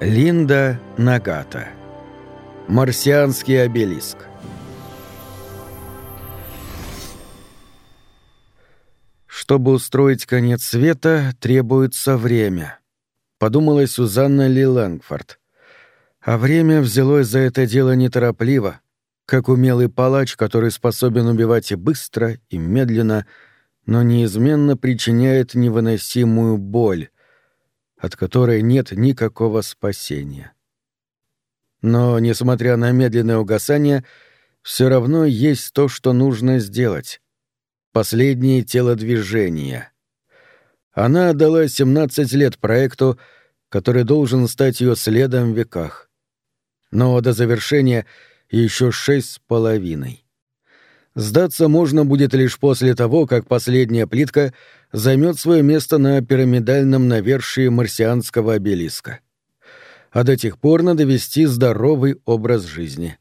Линда Нагата. Марсианский обелиск. Чтобы устроить конец света, требуется время, подумала Сюзанна Ли Лэнгфорд. А время взялось за это дело неторопливо, как умелый палач, который способен убивать и быстро, и медленно, но неизменно причиняет невыносимую боль, от которой нет никакого спасения. Но, несмотря на медленное угасание, все равно есть то, что нужно сделать. Последние телодвижения. Она отдала 17 лет проекту, который должен стать ее следом в веках. Но до завершения еще шесть с половиной. Сдаться можно будет лишь после того, как последняя плитка займет свое место на пирамидальном навершии марсианского обелиска. А до тех пор надо вести здоровый образ жизни.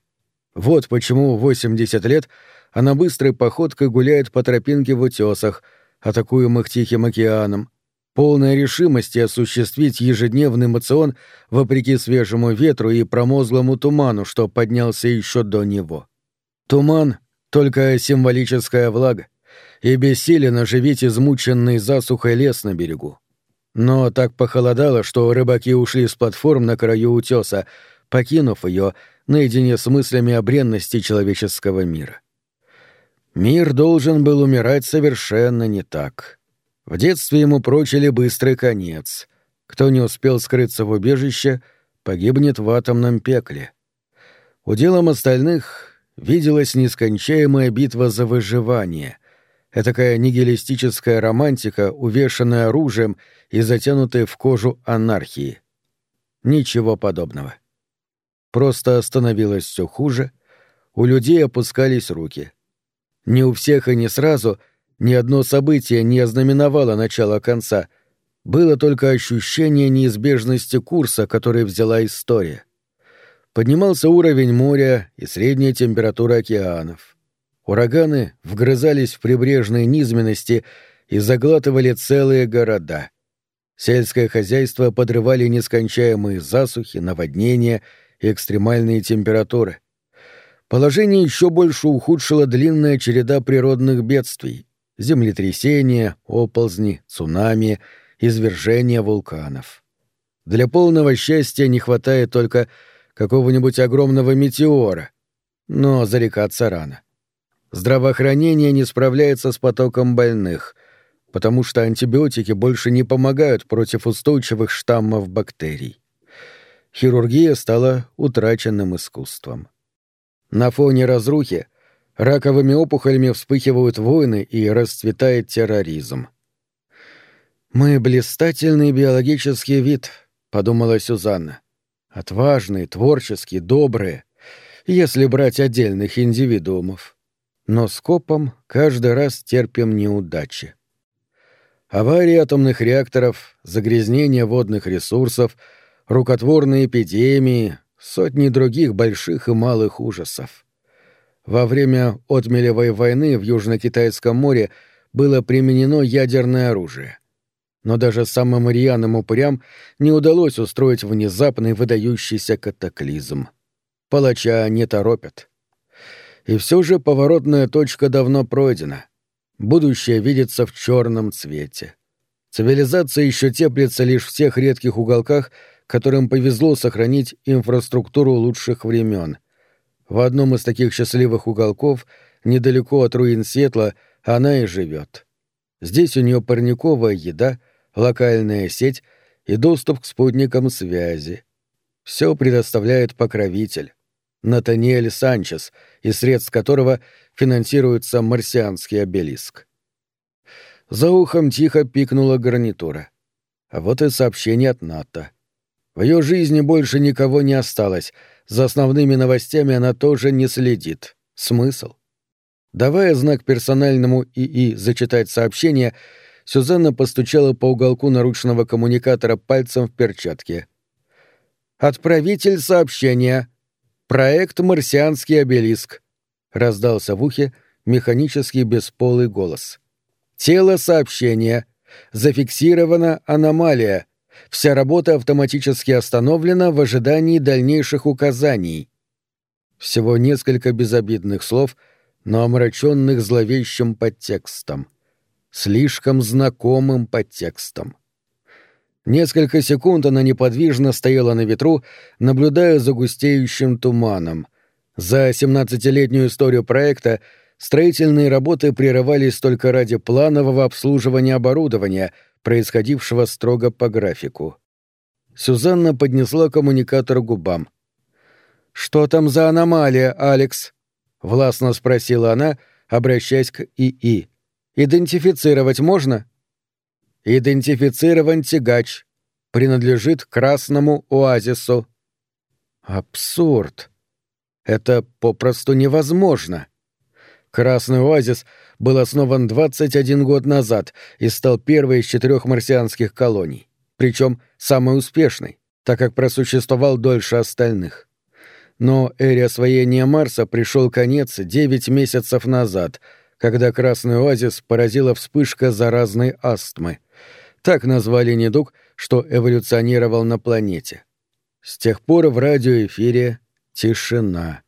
Вот почему в 80 лет она быстрой походкой гуляет по тропинке в утесах, атакуемых Тихим океаном, полная решимости осуществить ежедневный мацион вопреки свежему ветру и промозглому туману, что поднялся еще до него. Туман только символическая влага, и бессилен оживить измученный засухой лес на берегу. Но так похолодало, что рыбаки ушли с платформ на краю утеса, покинув ее наедине с мыслями о бренности человеческого мира. Мир должен был умирать совершенно не так. В детстве ему прочили быстрый конец. Кто не успел скрыться в убежище, погибнет в атомном пекле. Уделом остальных виделась нескончаемая битва за выживание. Этакая нигилистическая романтика, увешанная оружием и затянутая в кожу анархии. Ничего подобного. Просто становилось все хуже, у людей опускались руки. Не у всех и не сразу ни одно событие не ознаменовало начало конца, было только ощущение неизбежности курса, который взяла история поднимался уровень моря и средняя температура океанов. Ураганы вгрызались в прибрежные низменности и заглатывали целые города. Сельское хозяйство подрывали нескончаемые засухи, наводнения и экстремальные температуры. Положение еще больше ухудшила длинная череда природных бедствий — землетрясения, оползни, цунами, извержения вулканов. Для полного счастья не хватает только какого-нибудь огромного метеора. Но зарекаться рано. Здравоохранение не справляется с потоком больных, потому что антибиотики больше не помогают против устойчивых штаммов бактерий. Хирургия стала утраченным искусством. На фоне разрухи раковыми опухолями вспыхивают войны и расцветает терроризм. «Мы блистательный биологический вид», — подумала Сюзанна. Отважные, творческие, добрые, если брать отдельных индивидуумов. Но скопом каждый раз терпим неудачи. Аварии атомных реакторов, загрязнение водных ресурсов, рукотворные эпидемии, сотни других больших и малых ужасов. Во время отмелевой войны в Южно-Китайском море было применено ядерное оружие — но даже самым рьяным упырям не удалось устроить внезапный выдающийся катаклизм. Палача не торопят. И все же поворотная точка давно пройдена. Будущее видится в черном цвете. Цивилизация еще теплится лишь в тех редких уголках, которым повезло сохранить инфраструктуру лучших времен. В одном из таких счастливых уголков, недалеко от руин Сетла, она и живет. Здесь у нее парниковая еда — локальная сеть и доступ к спутникам связи. Все предоставляет покровитель. Натаниэль Санчес, из средств которого финансируется марсианский обелиск. За ухом тихо пикнула гарнитура. А вот и сообщение от НАТО. В ее жизни больше никого не осталось, за основными новостями она тоже не следит. Смысл? Давая знак персональному ИИ зачитать сообщение, Сюзанна постучала по уголку наручного коммуникатора пальцем в перчатке. «Отправитель сообщения. Проект «Марсианский обелиск», — раздался в ухе механический бесполый голос. «Тело сообщения. Зафиксирована аномалия. Вся работа автоматически остановлена в ожидании дальнейших указаний. Всего несколько безобидных слов, но омраченных зловещим подтекстом. Слишком знакомым подтекстом. Несколько секунд она неподвижно стояла на ветру, наблюдая за густеющим туманом. За семнадцатилетнюю историю проекта строительные работы прерывались только ради планового обслуживания оборудования, происходившего строго по графику. Сюзанна поднесла коммуникатор к губам. «Что там за аномалия, Алекс?» — властно спросила она, обращаясь к ИИ. «Идентифицировать можно?» «Идентифицирован тягач. Принадлежит красному оазису». «Абсурд. Это попросту невозможно». Красный оазис был основан 21 год назад и стал первой из четырех марсианских колоний, причем самой успешной, так как просуществовал дольше остальных но эре освоения Марса пришел конец 9 месяцев назад, когда Красный Оазис поразила вспышка заразной астмы. Так назвали недуг, что эволюционировал на планете. С тех пор в радиоэфире тишина.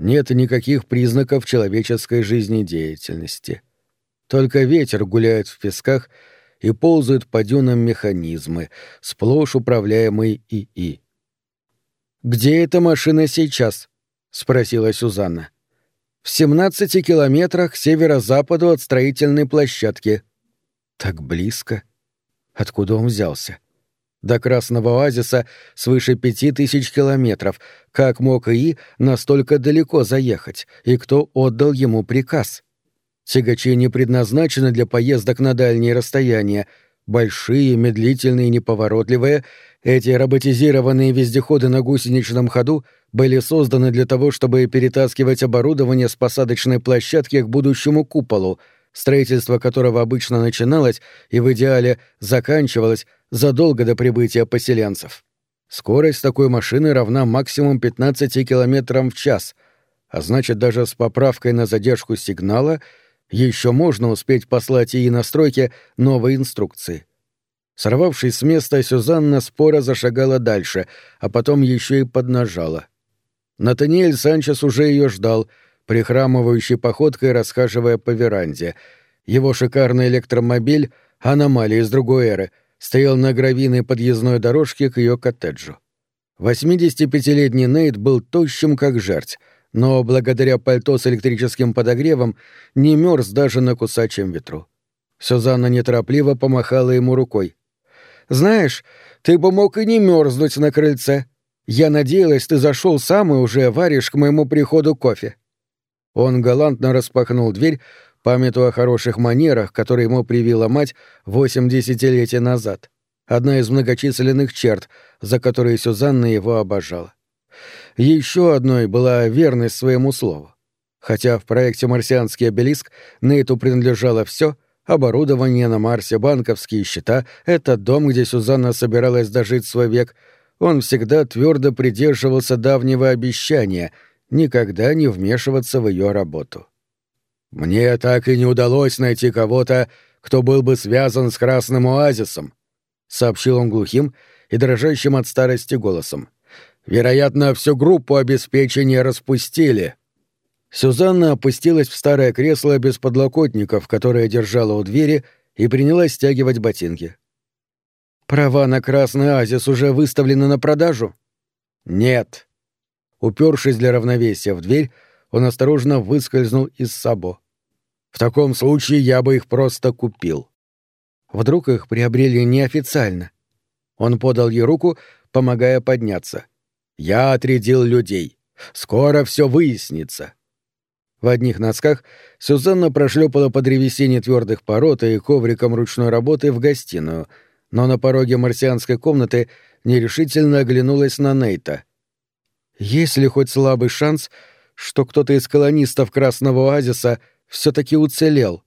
Нет никаких признаков человеческой жизнедеятельности. Только ветер гуляет в песках и ползают по дюнам механизмы, сплошь управляемые ИИ. «Где эта машина сейчас?» — спросила Сюзанна. «В 17 километрах северо-западу от строительной площадки». «Так близко. Откуда он взялся?» До Красного оазиса свыше пяти тысяч километров. Как мог ИИ настолько далеко заехать? И кто отдал ему приказ? Тягачи не предназначены для поездок на дальние расстояния. Большие, медлительные, неповоротливые, эти роботизированные вездеходы на гусеничном ходу были созданы для того, чтобы перетаскивать оборудование с посадочной площадки к будущему куполу, строительство которого обычно начиналось и в идеале заканчивалось задолго до прибытия поселенцев. Скорость такой машины равна максимум 15 км в час, а значит, даже с поправкой на задержку сигнала еще можно успеть послать ей настройки новые инструкции. Сорвавшись с места, Сюзанна спора зашагала дальше, а потом еще и поднажала. Натаниэль Санчес уже ее ждал, прихрамывающей походкой расхаживая по веранде. Его шикарный электромобиль, аномалия из другой эры, стоял на гравийной подъездной дорожке к ее коттеджу. 85-летний Нейт был тощим, как жерть, но благодаря пальто с электрическим подогревом не мерз даже на кусачем ветру. Сюзанна неторопливо помахала ему рукой. Знаешь, ты бы мог и не мерзнуть на крыльце. Я надеялась, ты зашел сам и уже варишь к моему приходу кофе». Он галантно распахнул дверь, памятуя о хороших манерах, которые ему привила мать восемь десятилетий назад. Одна из многочисленных черт, за которые Сюзанна его обожала. Еще одной была верность своему слову. Хотя в проекте «Марсианский обелиск» Нейту принадлежало все — оборудование на Марсе, банковские счета, этот дом, где Сюзанна собиралась дожить свой век, он всегда твердо придерживался давнего обещания никогда не вмешиваться в ее работу. «Мне так и не удалось найти кого-то, кто был бы связан с Красным Оазисом», — сообщил он глухим и дрожащим от старости голосом. «Вероятно, всю группу обеспечения распустили». Сюзанна опустилась в старое кресло без подлокотников, которое держала у двери, и принялась стягивать ботинки. «Права на Красный Азис уже выставлены на продажу?» «Нет». Упершись для равновесия в дверь, он осторожно выскользнул из Сабо. «В таком случае я бы их просто купил». Вдруг их приобрели неофициально. Он подал ей руку, помогая подняться. «Я отрядил людей. Скоро все выяснится». В одних носках Сюзанна прошлепала по древесине твердых пород и ковриком ручной работы в гостиную, но на пороге марсианской комнаты нерешительно оглянулась на Нейта. «Есть ли хоть слабый шанс, что кто-то из колонистов Красного Оазиса все-таки уцелел?»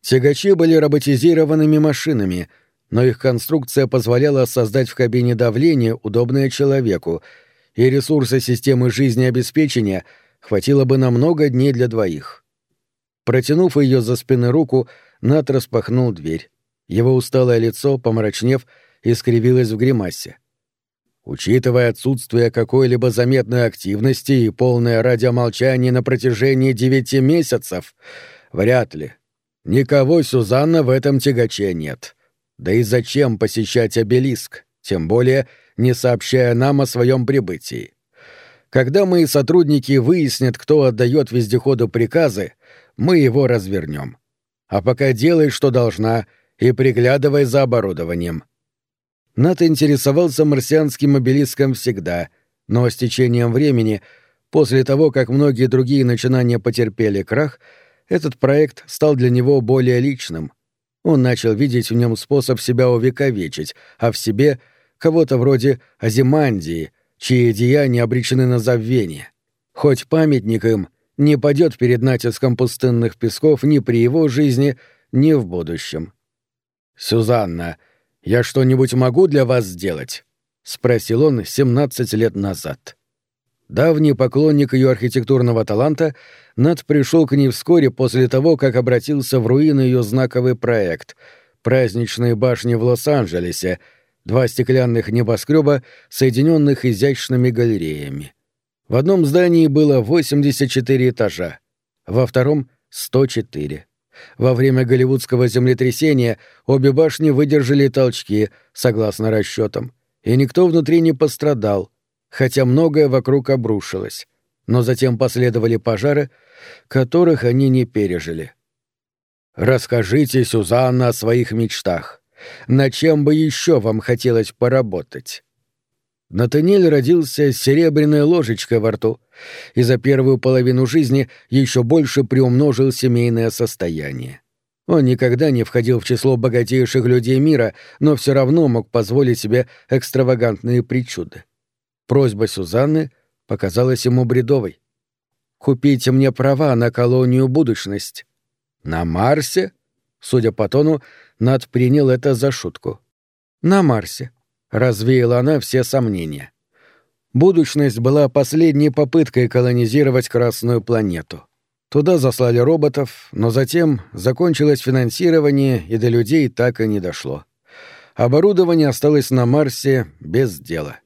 Тягачи были роботизированными машинами, но их конструкция позволяла создать в кабине давление, удобное человеку, и ресурсы системы жизнеобеспечения — хватило бы на много дней для двоих. Протянув ее за спины руку, Нат распахнул дверь. Его усталое лицо, помрачнев, и скривилась в гримасе. Учитывая отсутствие какой-либо заметной активности и полное радиомолчание на протяжении девяти месяцев, вряд ли. Никого Сюзанна в этом тягаче нет. Да и зачем посещать обелиск, тем более не сообщая нам о своем прибытии? Когда мои сотрудники выяснят, кто отдает вездеходу приказы, мы его развернем. А пока делай, что должна, и приглядывай за оборудованием. Нат интересовался марсианским обелиском всегда, но с течением времени, после того, как многие другие начинания потерпели крах, этот проект стал для него более личным. Он начал видеть в нем способ себя увековечить, а в себе — кого-то вроде Азимандии, чьи деяния обречены на забвение. Хоть памятник им не падет перед натиском пустынных песков ни при его жизни, ни в будущем. «Сюзанна», «Я что-нибудь могу для вас сделать?» — спросил он 17 лет назад. Давний поклонник ее архитектурного таланта, Над пришел к ней вскоре после того, как обратился в руины ее знаковый проект — праздничные башни в Лос-Анджелесе, два стеклянных небоскреба, соединенных изящными галереями. В одном здании было 84 этажа, во втором — 104. Во время голливудского землетрясения обе башни выдержали толчки, согласно расчетам, и никто внутри не пострадал, хотя многое вокруг обрушилось. Но затем последовали пожары, которых они не пережили. «Расскажите, Сюзанна, о своих мечтах. На чем бы еще вам хотелось поработать?» Натаниэль родился с серебряной ложечкой во рту и за первую половину жизни еще больше приумножил семейное состояние. Он никогда не входил в число богатейших людей мира, но все равно мог позволить себе экстравагантные причуды. Просьба Сюзанны показалась ему бредовой. «Купите мне права на колонию будущность». «На Марсе?» Судя по тону, Над принял это за шутку. «На Марсе», Развеяла она все сомнения. Будущность была последней попыткой колонизировать Красную планету. Туда заслали роботов, но затем закончилось финансирование, и до людей так и не дошло. Оборудование осталось на Марсе без дела.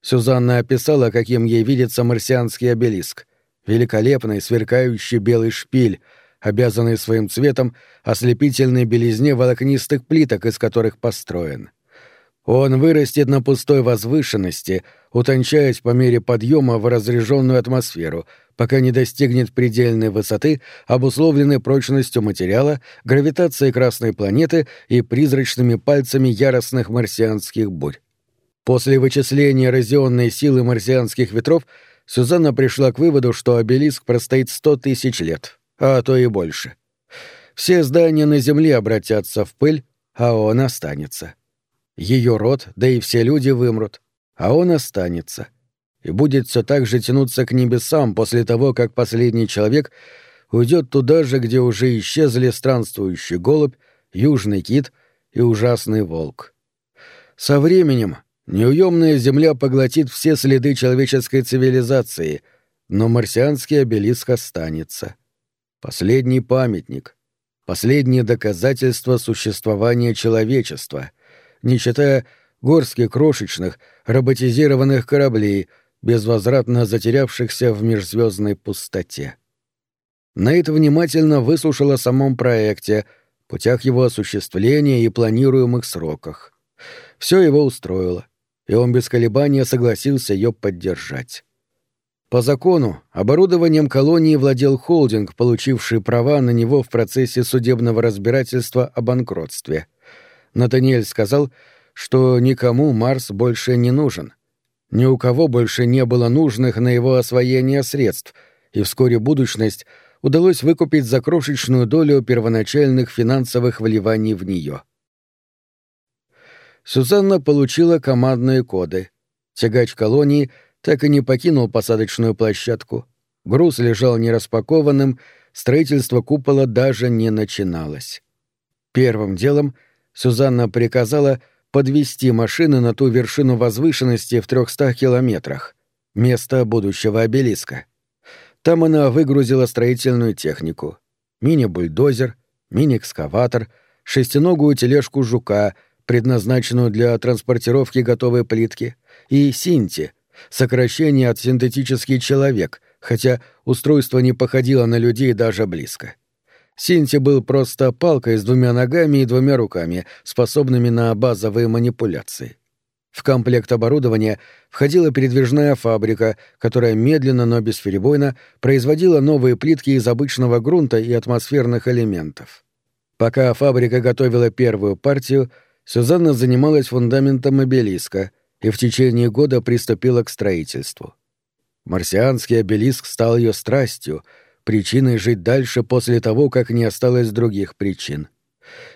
Сюзанна описала, каким ей видится марсианский обелиск. Великолепный, сверкающий белый шпиль, обязанный своим цветом ослепительной белизне волокнистых плиток, из которых построен. Он вырастет на пустой возвышенности, утончаясь по мере подъема в разряженную атмосферу, пока не достигнет предельной высоты, обусловленной прочностью материала, гравитацией Красной планеты и призрачными пальцами яростных марсианских бурь. После вычисления эрозионной силы марсианских ветров Сюзанна пришла к выводу, что обелиск простоит сто тысяч лет, а то и больше. Все здания на Земле обратятся в пыль, а он останется. Ее род, да и все люди вымрут, а он останется. И будет все так же тянуться к небесам после того, как последний человек уйдет туда же, где уже исчезли странствующий голубь, южный кит и ужасный волк. Со временем неуемная земля поглотит все следы человеческой цивилизации, но марсианский обелиск останется. Последний памятник, последнее доказательство существования человечества — не считая горстки крошечных, роботизированных кораблей, безвозвратно затерявшихся в межзвездной пустоте. Нейт внимательно выслушал о самом проекте, путях его осуществления и планируемых сроках. Все его устроило, и он без колебания согласился ее поддержать. По закону, оборудованием колонии владел холдинг, получивший права на него в процессе судебного разбирательства о банкротстве. Натаниэль сказал, что никому Марс больше не нужен. Ни у кого больше не было нужных на его освоение средств, и вскоре будущность удалось выкупить за крошечную долю первоначальных финансовых вливаний в нее. Сюзанна получила командные коды. Тягач колонии так и не покинул посадочную площадку. Груз лежал нераспакованным, строительство купола даже не начиналось. Первым делом — Сюзанна приказала подвести машины на ту вершину возвышенности в трехстах километрах, место будущего обелиска. Там она выгрузила строительную технику. Мини-бульдозер, мини-экскаватор, шестиногую тележку жука, предназначенную для транспортировки готовой плитки, и Синти, сокращение от синтетический человек, хотя устройство не походило на людей даже близко. Синти был просто палкой с двумя ногами и двумя руками, способными на базовые манипуляции. В комплект оборудования входила передвижная фабрика, которая медленно, но бесперебойно производила новые плитки из обычного грунта и атмосферных элементов. Пока фабрика готовила первую партию, Сюзанна занималась фундаментом обелиска и в течение года приступила к строительству. Марсианский обелиск стал ее страстью, причиной жить дальше после того, как не осталось других причин.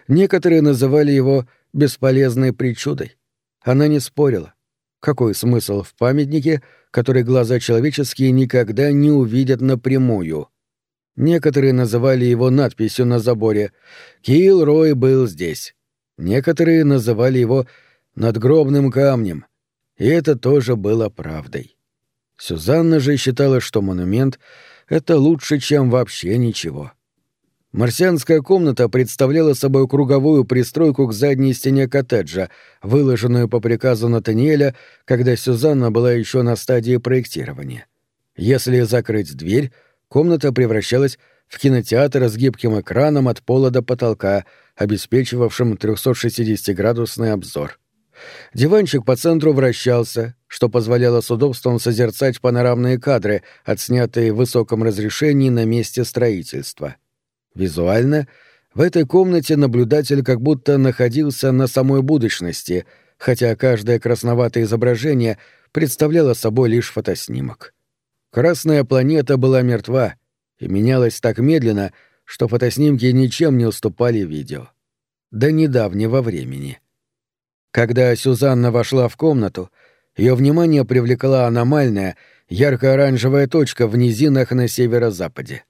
Некоторые называли его бесполезной причудой. Она не спорила. Какой смысл в памятнике, который глаза человеческие никогда не увидят напрямую? Некоторые называли его надписью на заборе «Килл Рой был здесь». Некоторые называли его «надгробным камнем», и это тоже было правдой. Сюзанна же считала, что монумент — это лучше, чем вообще ничего. Марсианская комната представляла собой круговую пристройку к задней стене коттеджа, выложенную по приказу Натаниэля, когда Сюзанна была еще на стадии проектирования. Если закрыть дверь, комната превращалась в кинотеатр с гибким экраном от пола до потолка, обеспечивавшим 360-градусный обзор. Диванчик по центру вращался, что позволяло с удобством созерцать панорамные кадры, отснятые в высоком разрешении на месте строительства — Визуально в этой комнате наблюдатель как будто находился на самой будущности, хотя каждое красноватое изображение представляло собой лишь фотоснимок. Красная планета была мертва и менялась так медленно, что фотоснимки ничем не уступали видео. До недавнего времени. Когда Сюзанна вошла в комнату, ее внимание привлекла аномальная, ярко-оранжевая точка в низинах на северо-западе.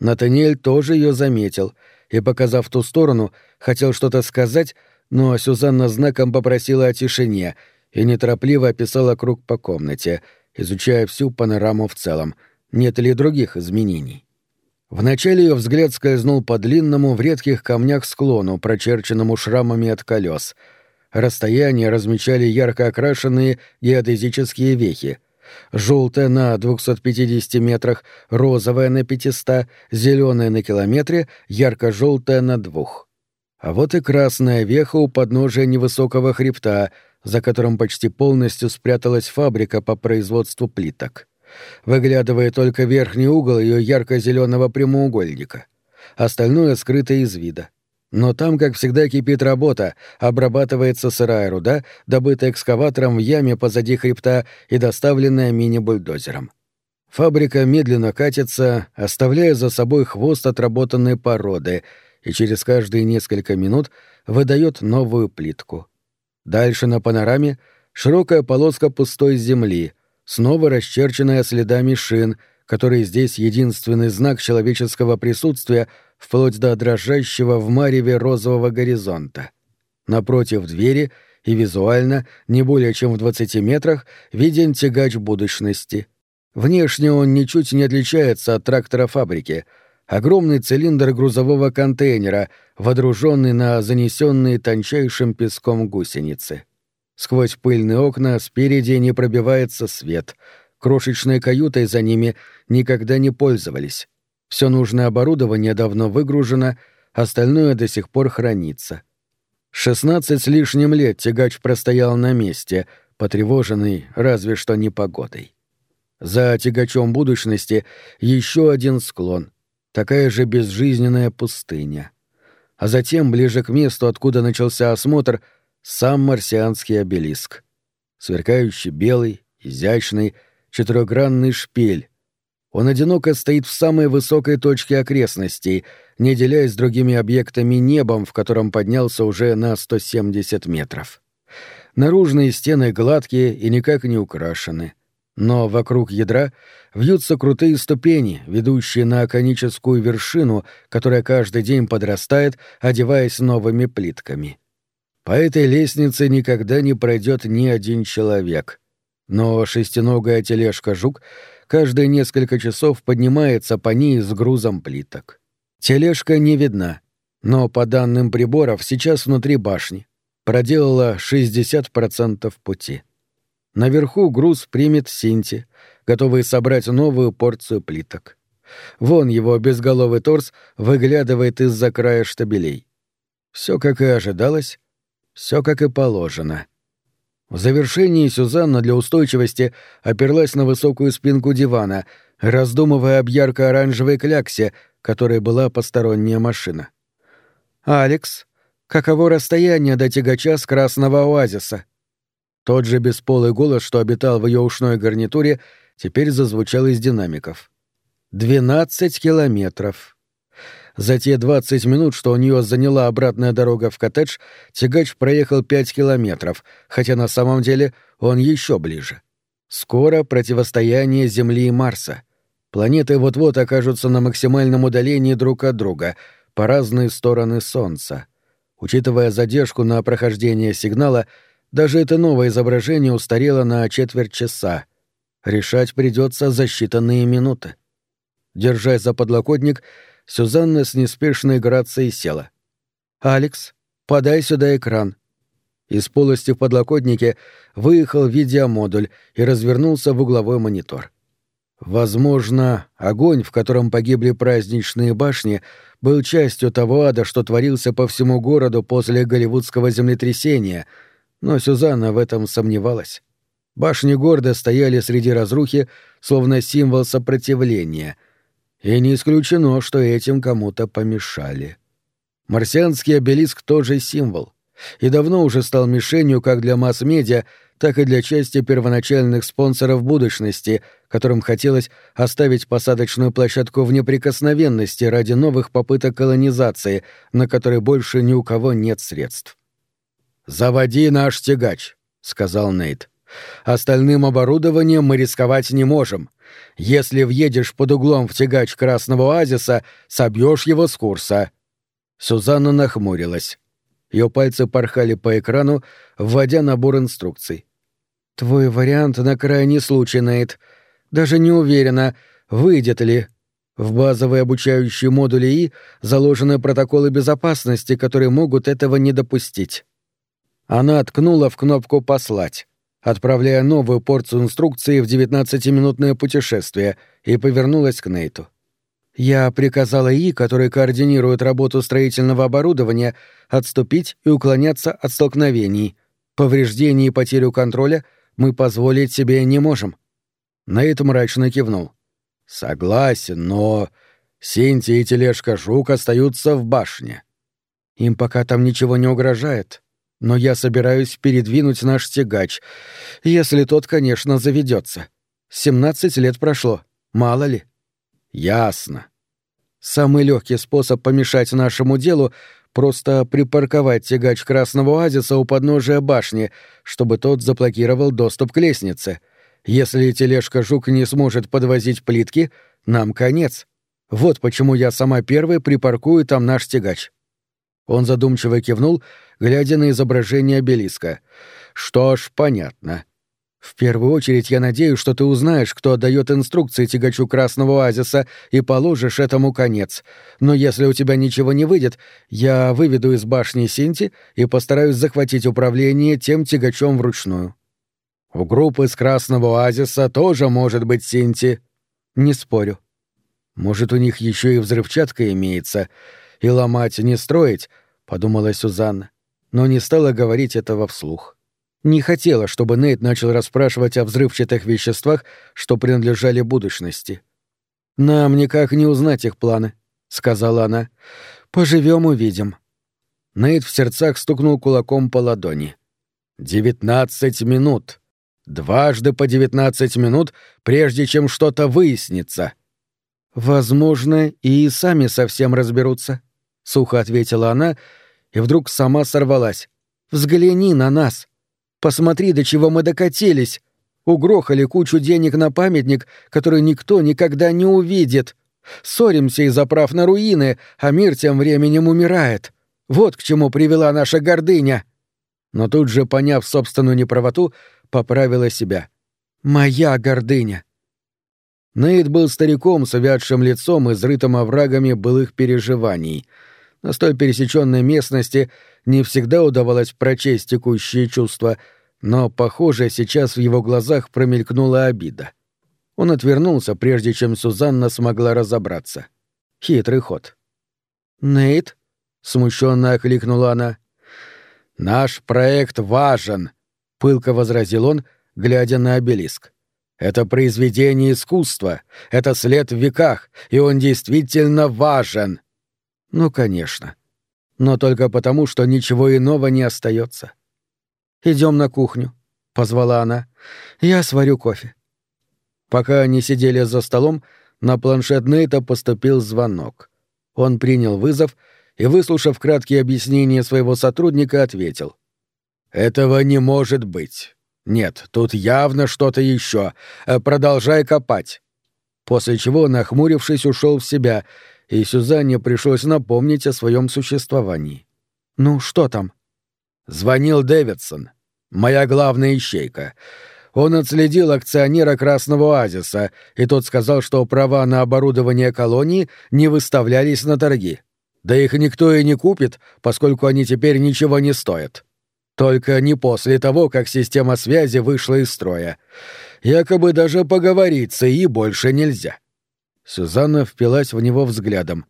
Натаниэль тоже ее заметил и, показав ту сторону, хотел что-то сказать, но Сюзанна знаком попросила о тишине и неторопливо описала круг по комнате, изучая всю панораму в целом, нет ли других изменений. Вначале ее взгляд скользнул по длинному в редких камнях склону, прочерченному шрамами от колес. Расстояние размечали ярко окрашенные геодезические вехи — желтая на 250 метрах, розовая на 500, зеленая на километре, ярко-желтая на двух. А вот и красная веха у подножия невысокого хребта, за которым почти полностью спряталась фабрика по производству плиток. Выглядывая только верхний угол ее ярко-зеленого прямоугольника. Остальное скрыто из вида. Но там, как всегда, кипит работа, обрабатывается сырая руда, добытая экскаватором в яме позади хребта и доставленная мини-бульдозером. Фабрика медленно катится, оставляя за собой хвост отработанной породы, и через каждые несколько минут выдает новую плитку. Дальше на панораме широкая полоска пустой земли, снова расчерченная следами шин, которые здесь единственный знак человеческого присутствия — вплоть до дрожащего в мареве розового горизонта. Напротив двери и визуально, не более чем в 20 метрах, виден тягач будущности. Внешне он ничуть не отличается от трактора фабрики. Огромный цилиндр грузового контейнера, водруженный на занесенные тончайшим песком гусеницы. Сквозь пыльные окна спереди не пробивается свет. Крошечной каютой за ними никогда не пользовались. Все нужное оборудование давно выгружено, остальное до сих пор хранится. Шестнадцать с лишним лет тягач простоял на месте, потревоженный разве что непогодой. За тягачом будущности еще один склон, такая же безжизненная пустыня. А затем, ближе к месту, откуда начался осмотр, сам марсианский обелиск. Сверкающий белый, изящный, четырехгранный шпиль, он одиноко стоит в самой высокой точке окрестностей, не делясь с другими объектами небом, в котором поднялся уже на 170 метров. Наружные стены гладкие и никак не украшены. Но вокруг ядра вьются крутые ступени, ведущие на коническую вершину, которая каждый день подрастает, одеваясь новыми плитками. По этой лестнице никогда не пройдет ни один человек. Но шестиногая тележка-жук каждые несколько часов поднимается по ней с грузом плиток. Тележка не видна, но по данным приборов сейчас внутри башни. проделала 60% пути. Наверху груз примет Синти, готовый собрать новую порцию плиток. Вон его безголовый торс выглядывает из-за края штабелей. Все как и ожидалось, все как и положено. В завершении Сюзанна для устойчивости оперлась на высокую спинку дивана, раздумывая об ярко-оранжевой кляксе, которой была посторонняя машина. «Алекс, каково расстояние до тягача с красного оазиса?» Тот же бесполый голос, что обитал в ее ушной гарнитуре, теперь зазвучал из динамиков. «Двенадцать километров». За те двадцать минут, что у нее заняла обратная дорога в коттедж, тягач проехал пять километров, хотя на самом деле он еще ближе. Скоро противостояние Земли и Марса. Планеты вот-вот окажутся на максимальном удалении друг от друга, по разные стороны Солнца. Учитывая задержку на прохождение сигнала, даже это новое изображение устарело на четверть часа. Решать придется за считанные минуты. Держась за подлокотник, Сюзанна с неспешной грацией села. «Алекс, подай сюда экран». Из полости в подлокотнике выехал видеомодуль и развернулся в угловой монитор. Возможно, огонь, в котором погибли праздничные башни, был частью того ада, что творился по всему городу после голливудского землетрясения — но Сюзанна в этом сомневалась. Башни города стояли среди разрухи, словно символ сопротивления, и не исключено, что этим кому-то помешали. Марсианский обелиск тоже символ, и давно уже стал мишенью как для масс-медиа, так и для части первоначальных спонсоров будущности, которым хотелось оставить посадочную площадку в неприкосновенности ради новых попыток колонизации, на которые больше ни у кого нет средств. «Заводи наш тягач», — сказал Нейт. «Остальным оборудованием мы рисковать не можем. Если въедешь под углом в тягач Красного Оазиса, собьешь его с курса». Сюзанна нахмурилась. Ее пальцы порхали по экрану, вводя набор инструкций. «Твой вариант на крайний случай, Нейт. Даже не уверена, выйдет ли. В базовые обучающие модули И заложены протоколы безопасности, которые могут этого не допустить. Она ткнула в кнопку «Послать», отправляя новую порцию инструкции в 19-минутное путешествие, и повернулась к Нейту. «Я приказала И, который координирует работу строительного оборудования, отступить и уклоняться от столкновений. Повреждений и потерю контроля мы позволить себе не можем». Нейт мрачно кивнул. «Согласен, но Синти и тележка Жук остаются в башне. Им пока там ничего не угрожает но я собираюсь передвинуть наш тягач, если тот, конечно, заведется. Семнадцать лет прошло, мало ли. Ясно. Самый легкий способ помешать нашему делу — просто припарковать тягач Красного Оазиса у подножия башни, чтобы тот заблокировал доступ к лестнице. Если тележка Жук не сможет подвозить плитки, нам конец. Вот почему я сама первая припаркую там наш тягач. Он задумчиво кивнул, глядя на изображение обелиска. «Что ж, понятно. В первую очередь я надеюсь, что ты узнаешь, кто отдает инструкции тягачу Красного Оазиса, и положишь этому конец. Но если у тебя ничего не выйдет, я выведу из башни Синти и постараюсь захватить управление тем тягачом вручную». «У группы с Красного Оазиса тоже может быть Синти». «Не спорю». «Может, у них еще и взрывчатка имеется, и ломать не строить», — подумала Сюзанна но не стала говорить этого вслух. Не хотела, чтобы Нейт начал расспрашивать о взрывчатых веществах, что принадлежали будущности. «Нам никак не узнать их планы», — сказала она. «Поживем — увидим». Нейт в сердцах стукнул кулаком по ладони. «Девятнадцать минут. Дважды по девятнадцать минут, прежде чем что-то выяснится». «Возможно, и сами совсем разберутся», — сухо ответила она, — и вдруг сама сорвалась. «Взгляни на нас! Посмотри, до чего мы докатились! Угрохали кучу денег на памятник, который никто никогда не увидит! Ссоримся из-за прав на руины, а мир тем временем умирает! Вот к чему привела наша гордыня!» Но тут же, поняв собственную неправоту, поправила себя. «Моя гордыня!» Нейт был стариком с увядшим лицом, изрытым оврагами былых переживаний — на столь пересеченной местности не всегда удавалось прочесть текущие чувства, но, похоже, сейчас в его глазах промелькнула обида. Он отвернулся, прежде чем Сюзанна смогла разобраться. Хитрый ход. «Нейт?» — смущенно окликнула она. «Наш проект важен», — пылко возразил он, глядя на обелиск. «Это произведение искусства, это след в веках, и он действительно важен». «Ну, конечно. Но только потому, что ничего иного не остается. Идем на кухню», — позвала она. «Я сварю кофе». Пока они сидели за столом, на планшет Нейта поступил звонок. Он принял вызов и, выслушав краткие объяснения своего сотрудника, ответил. «Этого не может быть. Нет, тут явно что-то еще. Э, продолжай копать». После чего, нахмурившись, ушел в себя, и Сюзанне пришлось напомнить о своем существовании. «Ну, что там?» Звонил Дэвидсон. Моя главная ищейка. Он отследил акционера Красного Оазиса, и тот сказал, что права на оборудование колонии не выставлялись на торги. Да их никто и не купит, поскольку они теперь ничего не стоят. Только не после того, как система связи вышла из строя. Якобы даже поговорить с ИИ больше нельзя. Сюзанна впилась в него взглядом.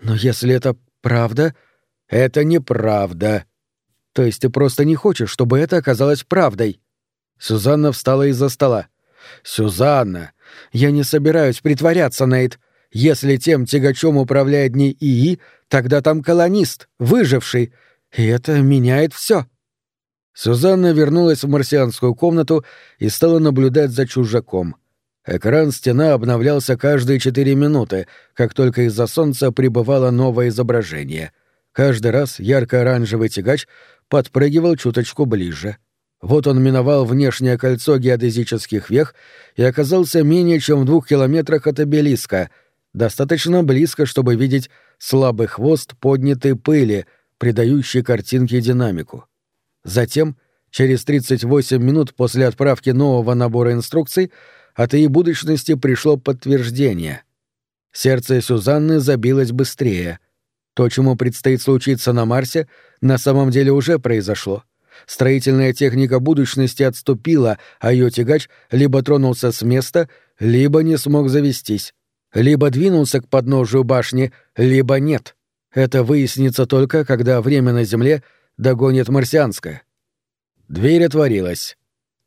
«Но если это правда...» «Это неправда». «То есть ты просто не хочешь, чтобы это оказалось правдой?» Сюзанна встала из-за стола. «Сюзанна, я не собираюсь притворяться, Нейт. Если тем тягачом управляет не ИИ, тогда там колонист, выживший. И это меняет все. Сюзанна вернулась в марсианскую комнату и стала наблюдать за чужаком. Экран стена обновлялся каждые четыре минуты, как только из-за солнца прибывало новое изображение. Каждый раз ярко-оранжевый тягач подпрыгивал чуточку ближе — вот он миновал внешнее кольцо геодезических вех и оказался менее чем в двух километрах от обелиска, достаточно близко, чтобы видеть слабый хвост поднятой пыли, придающий картинке динамику. Затем, через 38 минут после отправки нового набора инструкций, от ее будущности пришло подтверждение. Сердце Сюзанны забилось быстрее. То, чему предстоит случиться на Марсе, на самом деле уже произошло — Строительная техника будущности отступила, а ее тягач либо тронулся с места, либо не смог завестись. Либо двинулся к подножию башни, либо нет. Это выяснится только, когда время на Земле догонит марсианское. Дверь отворилась.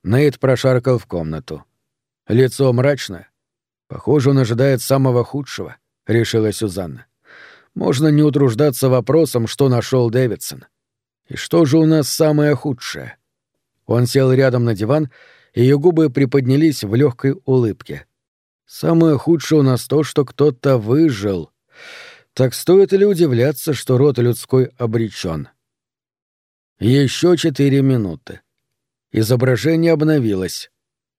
Нейт прошаркал в комнату. Лицо мрачное. Похоже, он ожидает самого худшего, — решила Сюзанна. Можно не утруждаться вопросом, что нашел Дэвидсон. И что же у нас самое худшее? Он сел рядом на диван, и ее губы приподнялись в легкой улыбке. Самое худшее у нас то, что кто-то выжил. Так стоит ли удивляться, что род людской обречен? Еще четыре минуты. Изображение обновилось.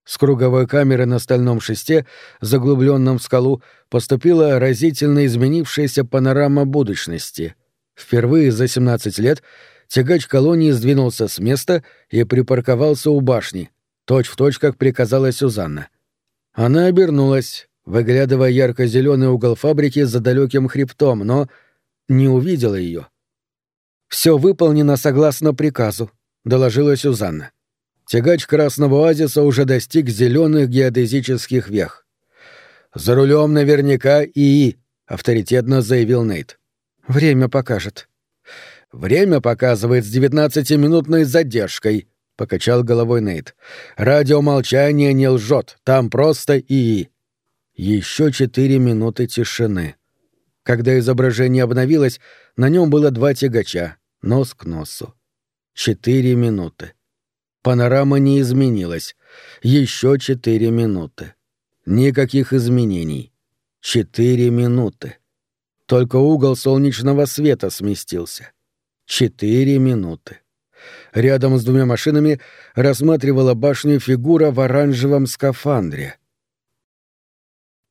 С круговой камеры на стальном шесте, заглубленном в скалу, поступила разительно изменившаяся панорама будущности. Впервые за 17 лет — тягач колонии сдвинулся с места и припарковался у башни, точь-в-точь, как приказала Сюзанна. Она обернулась, выглядывая ярко-зеленый угол фабрики за далеким хребтом, но не увидела ее. Все выполнено согласно приказу, доложила Сюзанна. Тягач Красного Оазиса уже достиг зеленых геодезических вех. За рулем наверняка ИИ, авторитетно заявил Нейт. Время покажет. Время показывает с девятнадцатиминутной задержкой, покачал головой Нейт. Радиомолчание не лжет, там просто ИИ. Еще четыре минуты тишины. Когда изображение обновилось, на нем было два тягача, нос к носу. Четыре минуты. Панорама не изменилась. Еще четыре минуты. Никаких изменений. Четыре минуты. Только угол солнечного света сместился. Четыре минуты. Рядом с двумя машинами рассматривала башню фигура в оранжевом скафандре.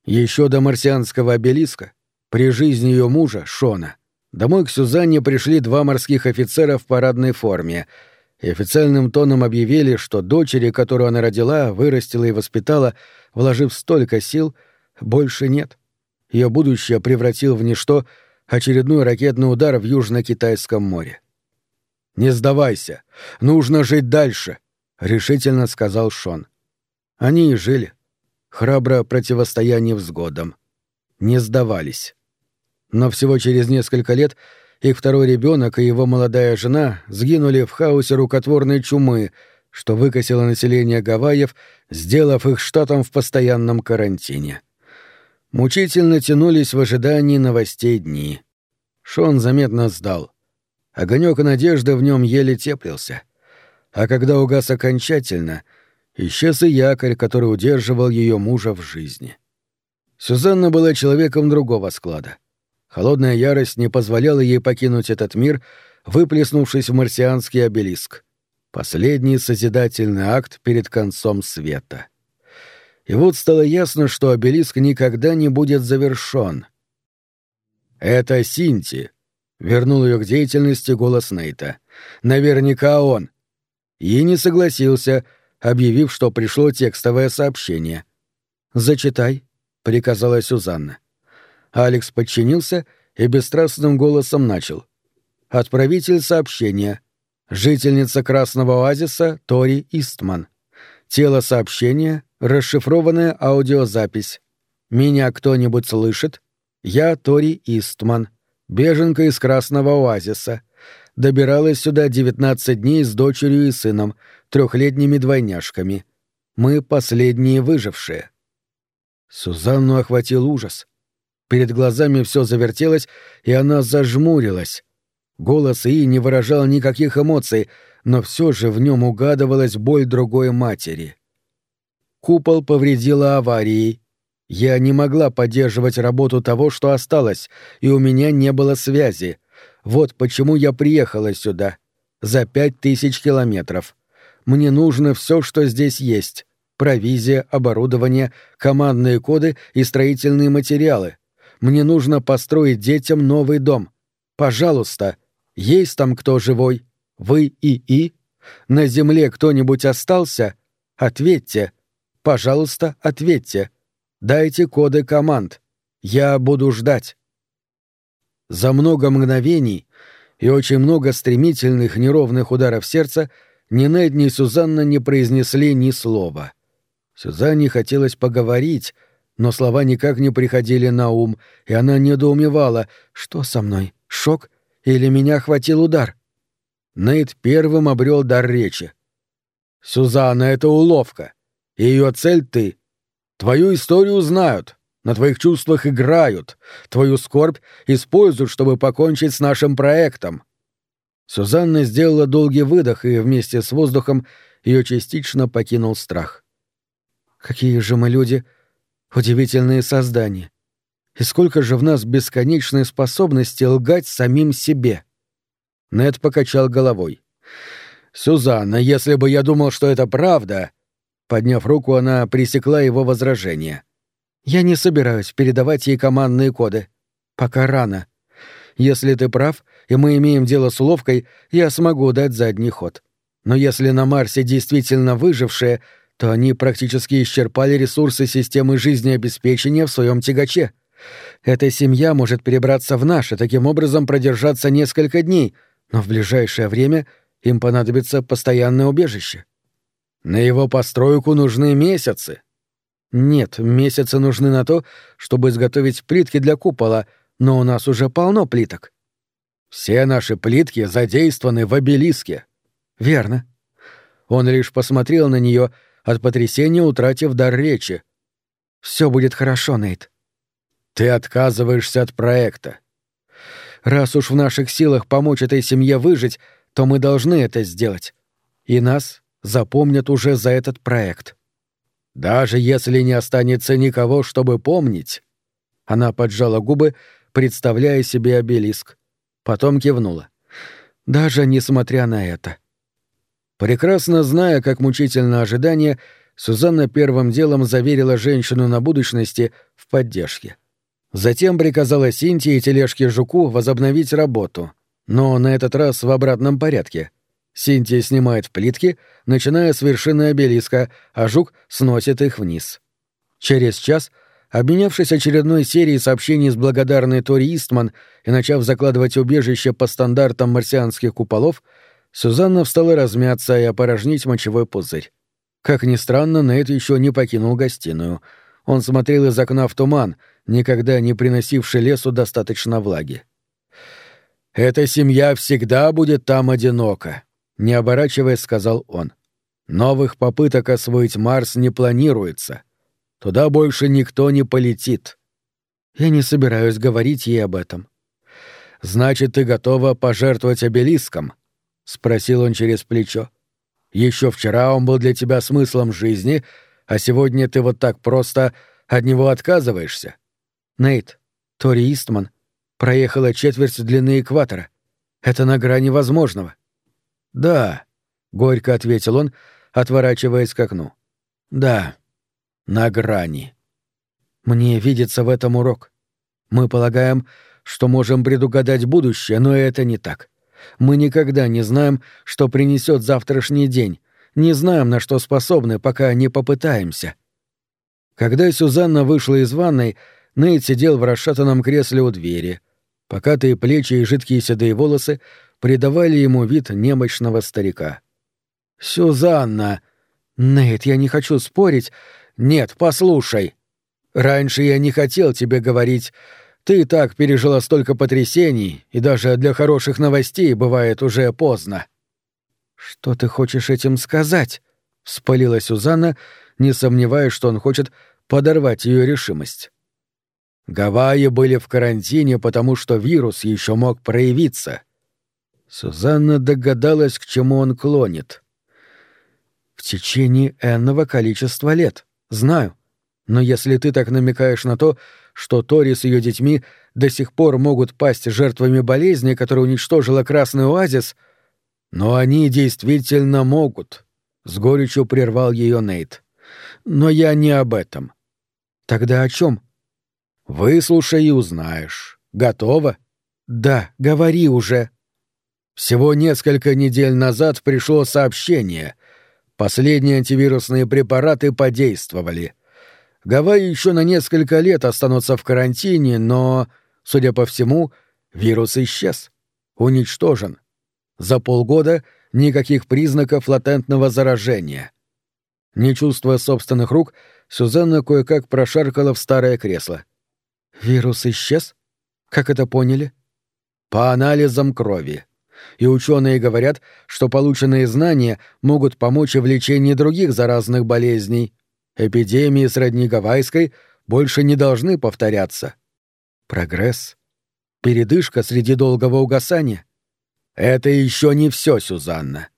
Еще до марсианского обелиска, при жизни ее мужа, Шона, домой к Сюзанне пришли два морских офицера в парадной форме и официальным тоном объявили, что дочери, которую она родила, вырастила и воспитала, вложив столько сил, больше нет. Ее будущее превратил в ничто очередной ракетный удар в Южно-Китайском море. «Не сдавайся! Нужно жить дальше!» — решительно сказал Шон. Они и жили, храбро противостоя невзгодам. Не сдавались. Но всего через несколько лет их второй ребенок и его молодая жена сгинули в хаосе рукотворной чумы, что выкосило население Гавайев, сделав их штатом в постоянном карантине. Мучительно тянулись в ожидании новостей дни. Шон заметно сдал. Огонек надежды в нем еле теплился. А когда угас окончательно, исчез и якорь, который удерживал ее мужа в жизни. Сюзанна была человеком другого склада. Холодная ярость не позволяла ей покинуть этот мир, выплеснувшись в марсианский обелиск. Последний созидательный акт перед концом света. И вот стало ясно, что обелиск никогда не будет завершен. «Это Синти», — вернул ее к деятельности голос Нейта. «Наверняка он». И не согласился, объявив, что пришло текстовое сообщение. «Зачитай», — приказала Сюзанна. Алекс подчинился и бесстрастным голосом начал. «Отправитель сообщения. Жительница Красного Оазиса Тори Истман. Тело сообщения — расшифрованная аудиозапись. Меня кто-нибудь слышит? Я Тори Истман, беженка из Красного Оазиса. Добиралась сюда 19 дней с дочерью и сыном, трехлетними двойняшками. Мы последние выжившие. Сузанну охватил ужас. Перед глазами все завертелось, и она зажмурилась. Голос И не выражал никаких эмоций, но все же в нем угадывалась боль другой матери. Купол повредила аварией. Я не могла поддерживать работу того, что осталось, и у меня не было связи. Вот почему я приехала сюда. За пять тысяч километров. Мне нужно все, что здесь есть. Провизия, оборудование, командные коды и строительные материалы. Мне нужно построить детям новый дом. Пожалуйста, есть там кто живой? Вы и И? На земле кто-нибудь остался? Ответьте. Пожалуйста, ответьте. Дайте коды команд. Я буду ждать. За много мгновений и очень много стремительных неровных ударов сердца ни Нед, ни Сюзанна не произнесли ни слова. Сюзанне хотелось поговорить, но слова никак не приходили на ум, и она недоумевала, что со мной, шок или меня хватил удар. Нейт первым обрел дар речи. «Сюзанна, это уловка. Ее цель — ты. Твою историю знают, на твоих чувствах играют, твою скорбь используют, чтобы покончить с нашим проектом». Сюзанна сделала долгий выдох, и вместе с воздухом ее частично покинул страх. «Какие же мы люди! Удивительные создания! И сколько же в нас бесконечной способности лгать самим себе!» Нед покачал головой. «Сюзанна, если бы я думал, что это правда...» Подняв руку, она пресекла его возражение. «Я не собираюсь передавать ей командные коды. Пока рано. Если ты прав, и мы имеем дело с уловкой, я смогу дать задний ход. Но если на Марсе действительно выжившие, то они практически исчерпали ресурсы системы жизнеобеспечения в своем тягаче. Эта семья может перебраться в наш и таким образом продержаться несколько дней, но в ближайшее время им понадобится постоянное убежище. На его постройку нужны месяцы. Нет, месяцы нужны на то, чтобы изготовить плитки для купола, но у нас уже полно плиток. Все наши плитки задействованы в обелиске. Верно. Он лишь посмотрел на нее, от потрясения утратив дар речи. Все будет хорошо, Нейт. Ты отказываешься от проекта. Раз уж в наших силах помочь этой семье выжить, то мы должны это сделать. И нас запомнят уже за этот проект. Даже если не останется никого, чтобы помнить. Она поджала губы, представляя себе обелиск. Потом кивнула. Даже несмотря на это. Прекрасно зная, как мучительно ожидание, Сузанна первым делом заверила женщину на будущности в поддержке. Затем приказала Синтии и тележке Жуку возобновить работу, но на этот раз в обратном порядке. Синтия снимает плитки, начиная с вершины обелиска, а Жук сносит их вниз. Через час, обменявшись очередной серией сообщений с благодарной Тори Истман и начав закладывать убежище по стандартам марсианских куполов, Сюзанна встала размяться и опорожнить мочевой пузырь. Как ни странно, Нейт еще не покинул гостиную. Он смотрел из окна в туман, никогда не приносивший лесу достаточно влаги. «Эта семья всегда будет там одинока», — не оборачиваясь, сказал он. «Новых попыток освоить Марс не планируется. Туда больше никто не полетит». «Я не собираюсь говорить ей об этом». «Значит, ты готова пожертвовать обелиском?» — спросил он через плечо. «Еще вчера он был для тебя смыслом жизни, а сегодня ты вот так просто от него отказываешься?» «Нейт, Тори Истман проехала четверть длины экватора. Это на грани возможного». «Да», — горько ответил он, отворачиваясь к окну. «Да, на грани». «Мне видится в этом урок. Мы полагаем, что можем предугадать будущее, но это не так. Мы никогда не знаем, что принесет завтрашний день, не знаем, на что способны, пока не попытаемся. Когда Сюзанна вышла из ванной, Нейт сидел в расшатанном кресле у двери. Покатые плечи и жидкие седые волосы придавали ему вид немощного старика. «Сюзанна!» «Нейт, я не хочу спорить. Нет, послушай. Раньше я не хотел тебе говорить, ты так пережила столько потрясений, и даже для хороших новостей бывает уже поздно. Что ты хочешь этим сказать? вспылила Сюзанна, не сомневаясь, что он хочет подорвать ее решимость. Гавайи были в карантине, потому что вирус еще мог проявиться. Сюзанна догадалась, к чему он клонит. В течение энного количества лет. Знаю. Но если ты так намекаешь на то, что Тори с ее детьми до сих пор могут пасть жертвами болезни, которая уничтожила Красный Оазис, но они действительно могут, — с горечью прервал ее Нейт. Но я не об этом. Тогда о чем? Выслушай и узнаешь. Готово? Да, говори уже. Всего несколько недель назад пришло сообщение. Последние антивирусные препараты подействовали — Гавайи еще на несколько лет останутся в карантине, но, судя по всему, вирус исчез. Уничтожен. За полгода никаких признаков латентного заражения. Не чувствуя собственных рук, Сюзанна кое-как прошаркала в старое кресло. «Вирус исчез? Как это поняли?» «По анализам крови. И ученые говорят, что полученные знания могут помочь в лечении других заразных болезней, Эпидемии сродни Гавайской больше не должны повторяться. Прогресс. Передышка среди долгого угасания. Это еще не все, Сюзанна.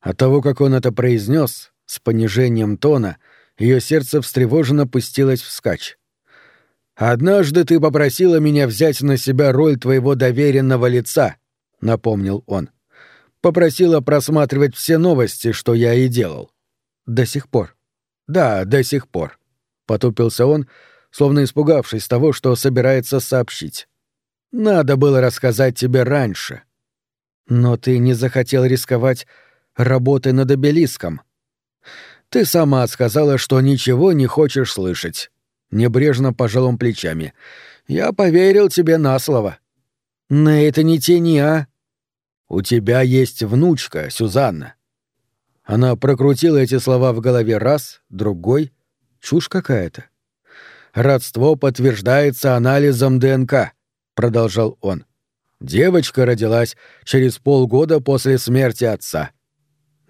От того, как он это произнес, с понижением тона, ее сердце встревоженно пустилось вскачь. «Однажды ты попросила меня взять на себя роль твоего доверенного лица», — напомнил он. «Попросила просматривать все новости, что я и делал. До сих пор. «Да, до сих пор», — потупился он, словно испугавшись того, что собирается сообщить. «Надо было рассказать тебе раньше». «Но ты не захотел рисковать работой над обелиском». «Ты сама сказала, что ничего не хочешь слышать». Небрежно пожал он плечами. «Я поверил тебе на слово». «На это не тяни, а?» «У тебя есть внучка, Сюзанна. Она прокрутила эти слова в голове раз, другой. Чушь какая-то. «Родство подтверждается анализом ДНК», — продолжал он. «Девочка родилась через полгода после смерти отца».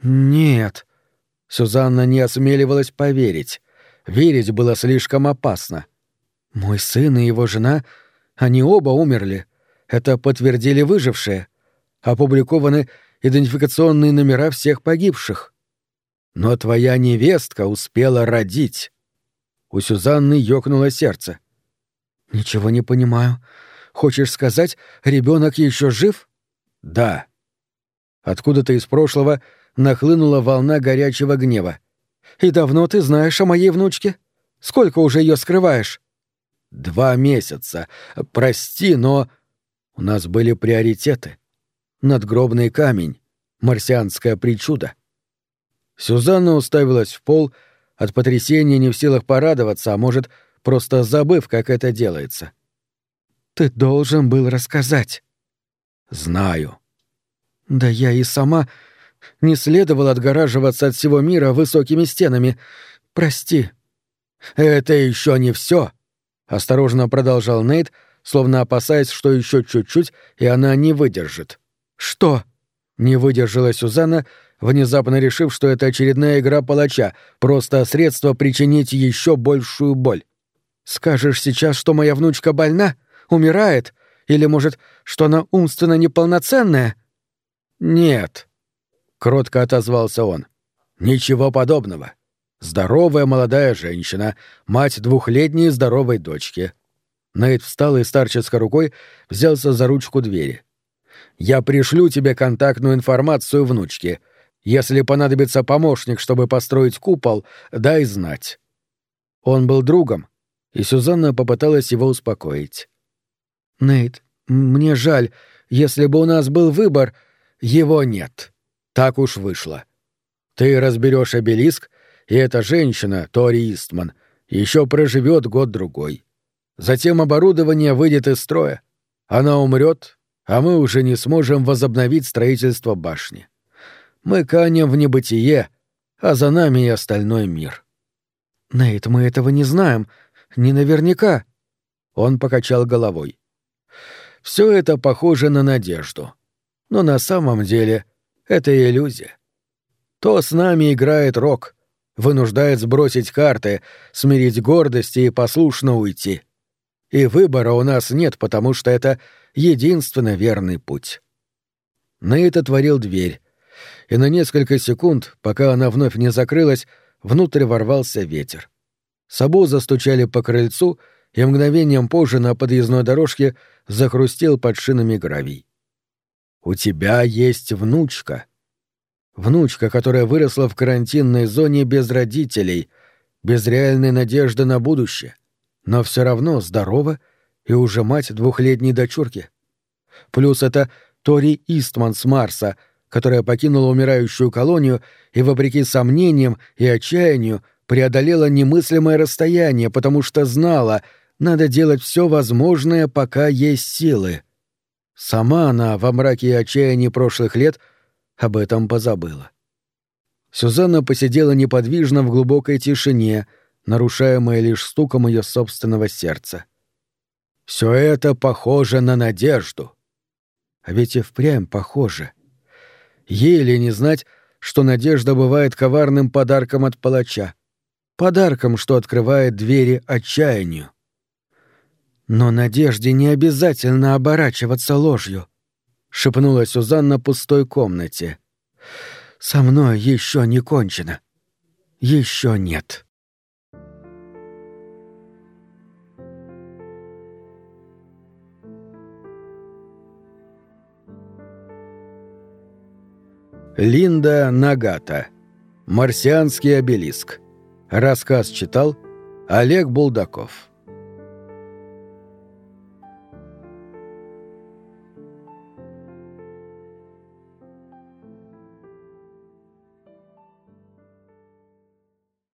«Нет». Сюзанна не осмеливалась поверить. Верить было слишком опасно. «Мой сын и его жена, они оба умерли. Это подтвердили выжившие. Опубликованы идентификационные номера всех погибших. Но твоя невестка успела родить. У Сюзанны ёкнуло сердце. Ничего не понимаю. Хочешь сказать, ребенок еще жив? Да. Откуда-то из прошлого нахлынула волна горячего гнева. И давно ты знаешь о моей внучке? Сколько уже ее скрываешь? Два месяца. Прости, но у нас были приоритеты надгробный камень, марсианская причуда. Сюзанна уставилась в пол, от потрясения не в силах порадоваться, а может, просто забыв, как это делается. «Ты должен был рассказать». «Знаю». Да я и сама не следовало отгораживаться от всего мира высокими стенами. Прости. Это еще не все, осторожно продолжал Нейт, словно опасаясь, что еще чуть-чуть, и она не выдержит. Что? Не выдержала Сюзанна, внезапно решив, что это очередная игра палача, просто средство причинить еще большую боль. «Скажешь сейчас, что моя внучка больна? Умирает? Или, может, что она умственно неполноценная?» «Нет», — кротко отозвался он. «Ничего подобного. Здоровая молодая женщина, мать двухлетней здоровой дочки». Нейт встал и старческой рукой взялся за ручку двери. «Я пришлю тебе контактную информацию внучки. Если понадобится помощник, чтобы построить купол, дай знать». Он был другом, и Сюзанна попыталась его успокоить. «Нейт, мне жаль. Если бы у нас был выбор, его нет. Так уж вышло. Ты разберешь обелиск, и эта женщина, Тори Истман, еще проживет год-другой. Затем оборудование выйдет из строя. Она умрет, а мы уже не сможем возобновить строительство башни. Мы канем в небытие, а за нами и остальной мир. Нейт, мы этого не знаем. Не наверняка. Он покачал головой. Все это похоже на надежду. Но на самом деле это иллюзия. То с нами играет рок, вынуждает сбросить карты, смирить гордость и послушно уйти. И выбора у нас нет, потому что это единственно верный путь. Нейт отворил дверь, и на несколько секунд, пока она вновь не закрылась, внутрь ворвался ветер. Сабу застучали по крыльцу, и мгновением позже на подъездной дорожке захрустел под шинами гравий. «У тебя есть внучка», Внучка, которая выросла в карантинной зоне без родителей, без реальной надежды на будущее, но все равно здорова и уже мать двухлетней дочурки. Плюс это Тори Истман с Марса, которая покинула умирающую колонию и, вопреки сомнениям и отчаянию, преодолела немыслимое расстояние, потому что знала, надо делать все возможное, пока есть силы. Сама она во мраке и отчаянии прошлых лет — об этом позабыла. Сюзанна посидела неподвижно в глубокой тишине, нарушаемой лишь стуком ее собственного сердца. Все это похоже на надежду. А ведь и впрямь похоже. Ей ли не знать, что надежда бывает коварным подарком от палача, подарком, что открывает двери отчаянию. Но надежде не обязательно оборачиваться ложью, шепнула Сюзанна пустой комнате. Со мной еще не кончено. Еще нет. Линда Нагата. Марсианский обелиск. Рассказ читал Олег Булдаков.